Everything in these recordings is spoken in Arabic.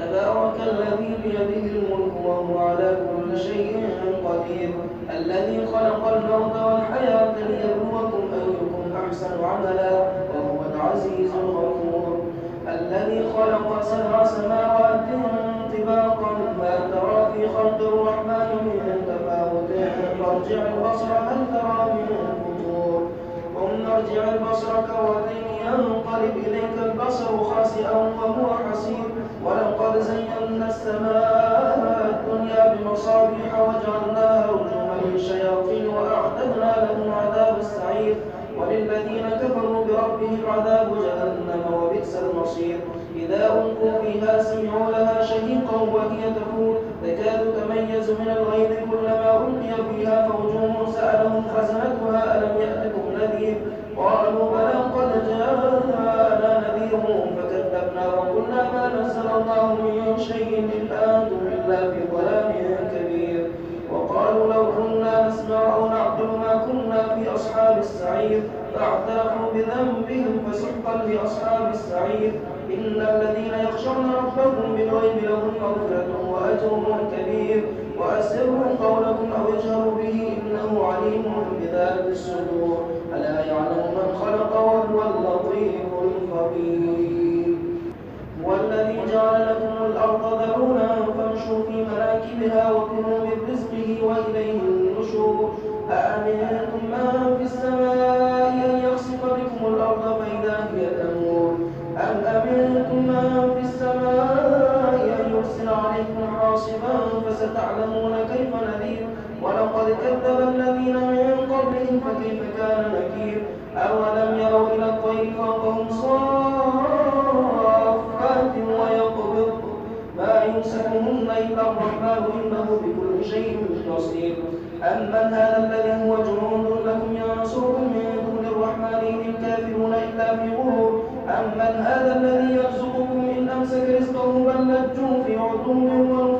تبارك الذي بيده الملك وهو على كل شيء قدير. الذي خلق الموت والحياة ليبلوكم أيكم أحسن عملا وهو العزيز الغفور. الذي خلق سبع سماوات طباقا ما ترى في خلق الرحمن من تفاوت. فارجع البصر هل ترى من فطور ثم ارجع البصر كرتين ينقلب إليك البصر خاسئا وهو حسير. ولقد زينا السماء الدنيا بمصابيح وجعلناها رجوما للشياطين وأعتدنا لهم عذاب السعير. وللذين كفروا بربهم عذاب جهنم وبئس المصير. إذا ألقوا فيها سمعوا لها شهيقا وهي تفور. تكاد تميز من الغيظ كلما ألقي فيها فوج سألهم خزنتها ألم يأتكم نذير قالوا بلى قد جاءنا نذير فكذبنا وقلنا ما نزل الله من شيء أنتم إلا في ضلال كبير. وقالوا لو كنا نسمع أو نعقل ما كنا في أصحاب السعير. فاعترفوا بذنبهم فسحقا لأصحاب السعير. إن الذين يخشون ربهم بالغيب لهم مغفرة وأجر كبير. وأسروا قولكم أو اجهروا به إنه عليم بذات الصدور. فستعلمون كيف نذير؟ ولقد كذب الذين من قبلهم فكيف كان نكير؟ أولم يروا إلى الطير فوقهم صافات ويقبض؟ ما يمسكهن إلا الرحمن إنه بكل شيء بصير. أمن هذا الذي هو جنود لكم ينصركم من دون الرحمن إن الكافرون إلا في غرور. أمن هذا الذي يرزقكم إن أمسك رزقه بل لجوا في عتو ونفور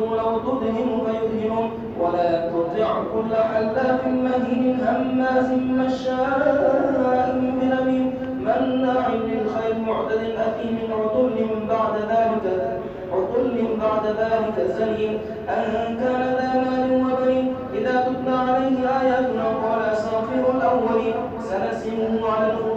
ودوا لو تدهن فيدهنون ولا تطع كل حلاف مهين هماز مشاء بنميم مناع للخير معتد أثيم عتل بعد ذلك عتل بعد ذلك زنيم أن كان ذا مال وبنين إذا تتلى عليه آياتنا قال أساطير الأولين سنسمه على الخرطوم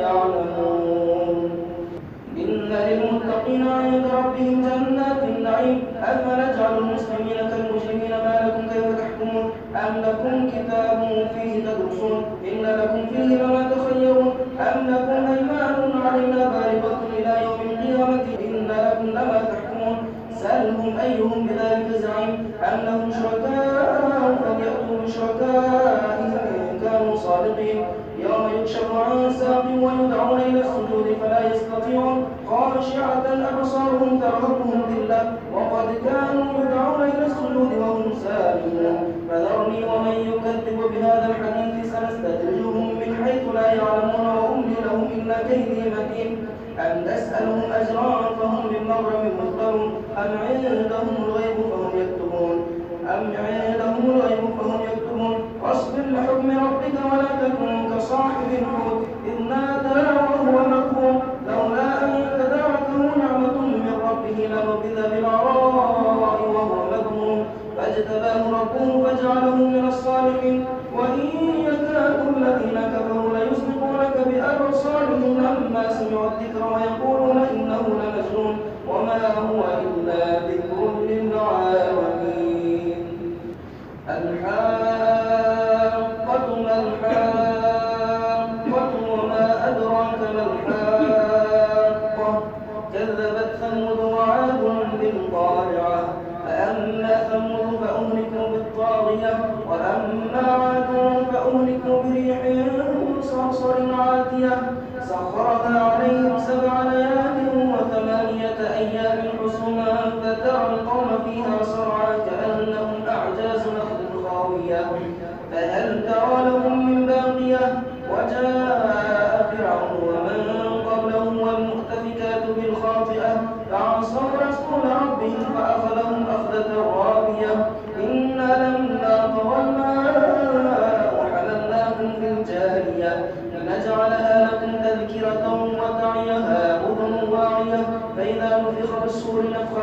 يعلمون إن للمتقين عند ربهم جنات النعيم أفنجعل المسلمين كالمجرمين ما لكم كيف تحكمون أم لكم كتاب فيه تدرسون إن لكم فيه لما تخيرون أم لكم أيمان علينا بالغة إلى يوم القيامة إن لكم لما تحكمون سألهم أيهم بذلك زعيم أم لهم شركاء فليأتوا بشركائهم إن كانوا صادقين يوم يكشف عن ويدعون إلى السجود فلا يستطيعون. خاشعة أبصارهم ترهقهم ذلة. وقد كانوا يدعون إلى السجود وهم سالمون. فذرني ومن يكذب بهذا الحديث سنستدرجهم من حيث لا يعلمون وأملي لهم إن كيدي متين أم تسألهم أجرا فهم من مغرم مثقلون أم عندهم الغيب فهم يكتبون. أم عندهم الغيب فهم يكتبون. واصبر لحكم ربك ولا تكن كصاحب الحوت. إذ نادى وهو مكروم لولا أن تداركه نعمة من ربه لنبذ بالعراء وهو مذموم فاجتباه ربه فجعله من الصالحين وإن يكاد الذين كفروا ليزلقونك بأبصارهم لما سمعوا الذكر ويقولون إنه لمجنون وما هو إلا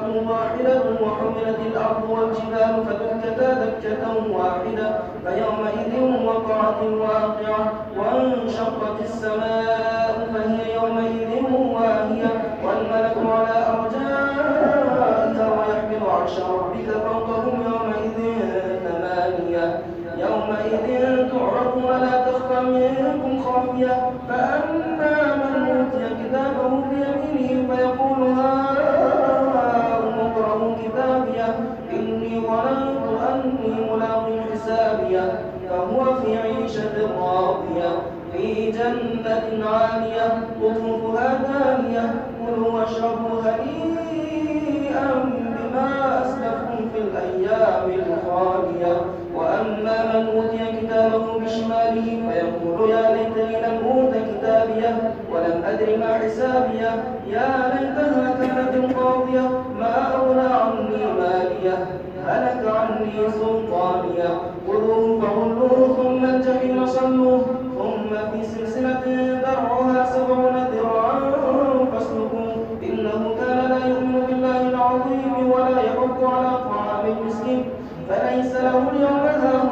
واحدة وحملت الأرض والجبال فدكتا دكة واحدة فيومئذ وقعت الواقعة وانشقت السماء فهي يومئذ واهية. والملك على أرجائها ويحمل عرش ربك فوقهم يومئذ ثمانية. يومئذ تعرضون لا تخفى منكم خافية فأما من أوتي كتابه بشماله فيقول يا ليتني لم أوت كتابيه ولم أدر ما حسابيه. يا ليتها كانت القاضية ما أغنى عني مالية. هلك عني سلطانية. خذوه فغلوه ثم الجحيم صلوه. ثم في سلسلة ذرعها سبعون ذراعا فاسلكوه. إنه كان لا يؤمن بالله العظيم ولا يحض على طعام المسكين. فليس له اليوم هاهنا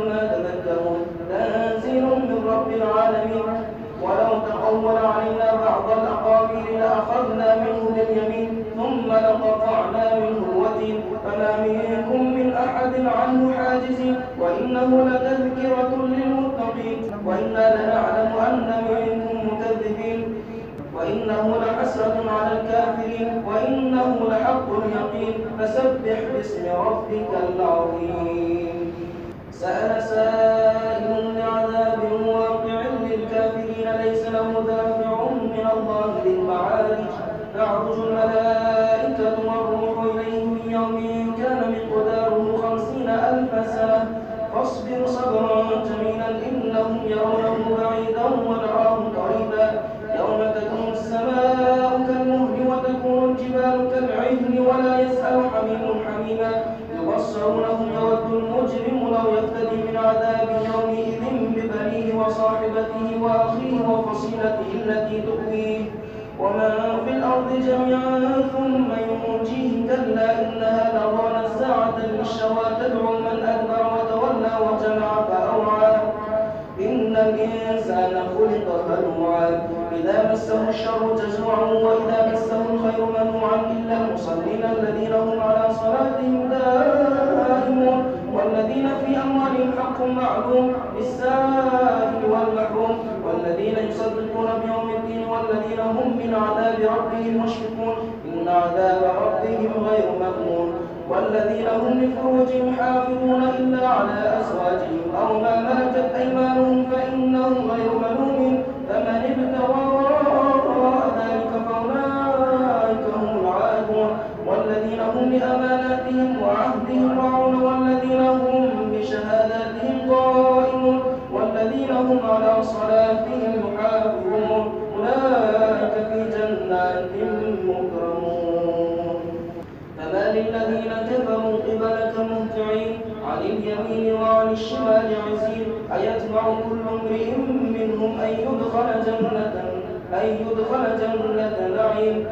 حميما يبصرونهم يود المجرم لو يفتدي من عذاب يومئذ ببنيه وصاحبته وأخيه وفصيلته التي تؤويه. ومن في الأرض جميعا ثم ينجيه كلا إنها لظى نزاعة للشوى تدعو من أدبر وتولى وجمع فأوعى. إن الإنسان خلق هلوعا إذا مسه الشر جزوعا وإذا إلا المصلين الذين هم على صلاتهم دائمون والذين في أموالهم حق معلوم للسائل والمحروم والذين يصدقون بيوم الدين والذين هم من عذاب ربهم مشفقون. إن عذاب ربهم غير مأمون. والذين هم لفروجهم حافظون إلا على أزواجهم. أو ما ملكت أيمانهم فإنهم غير ملوم أيتبع كل امرئ منهم أن يدخل جنة أن يدخل جنة نعيم.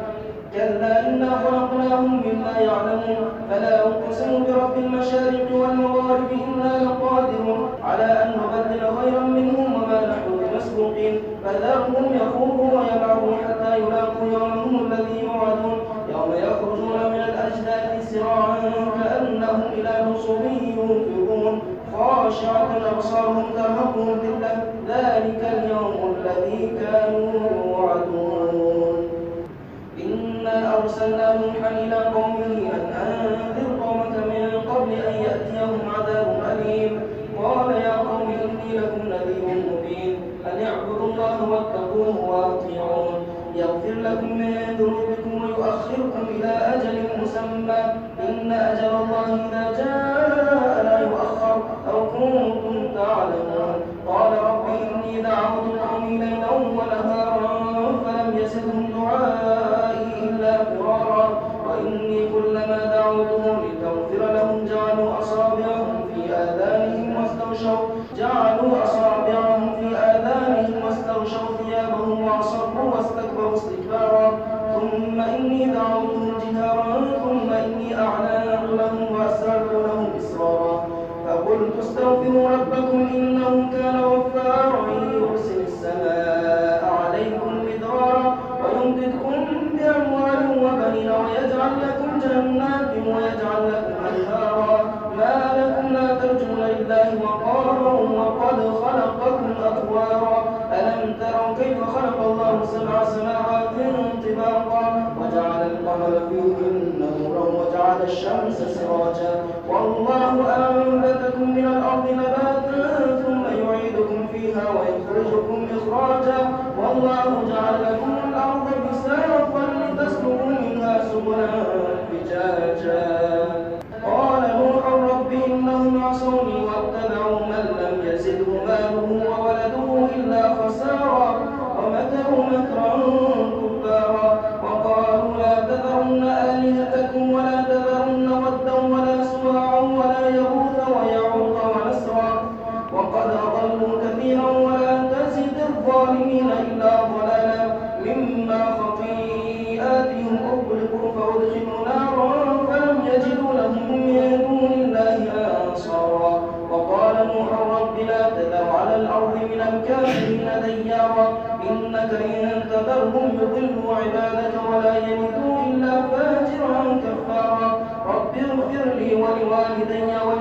كلا إنا خلقناهم مما يعلمون. فلا أقسم برب المشارق والمغارب إنا لقادرون. على أن نبدل خيرا منهم وما نحن بمسبوقين. فذرهم يخوضوا ويلعبوا حتى يلاقوا يومهم الذي يوعدون. يوم يخرجون من الأجداث سراعا كأنهم إلى نصب ينفقون خاشعة أبصارهم ترهقهم ذلة ذلك اليوم الذي كانوا يوعدون إنا أرسلنا نوحا إلى قومه أن أنذر قومك من قبل أن يأتيهم عذاب أليم قال يا قوم إني لكم نذير مبين أن اعبدوا الله واتقوه وأطيعون يغفر لكم من ذنوبكم ويؤخركم إلى أجل مسمى إن أجل الله إذا جاء كنتم تعلمون وجعل الشمس سراجا. والله أنبتكم من الأرض نباتا ثم يعيدكم فيها ويخرجكم إخراجا. والله يلدوا إلا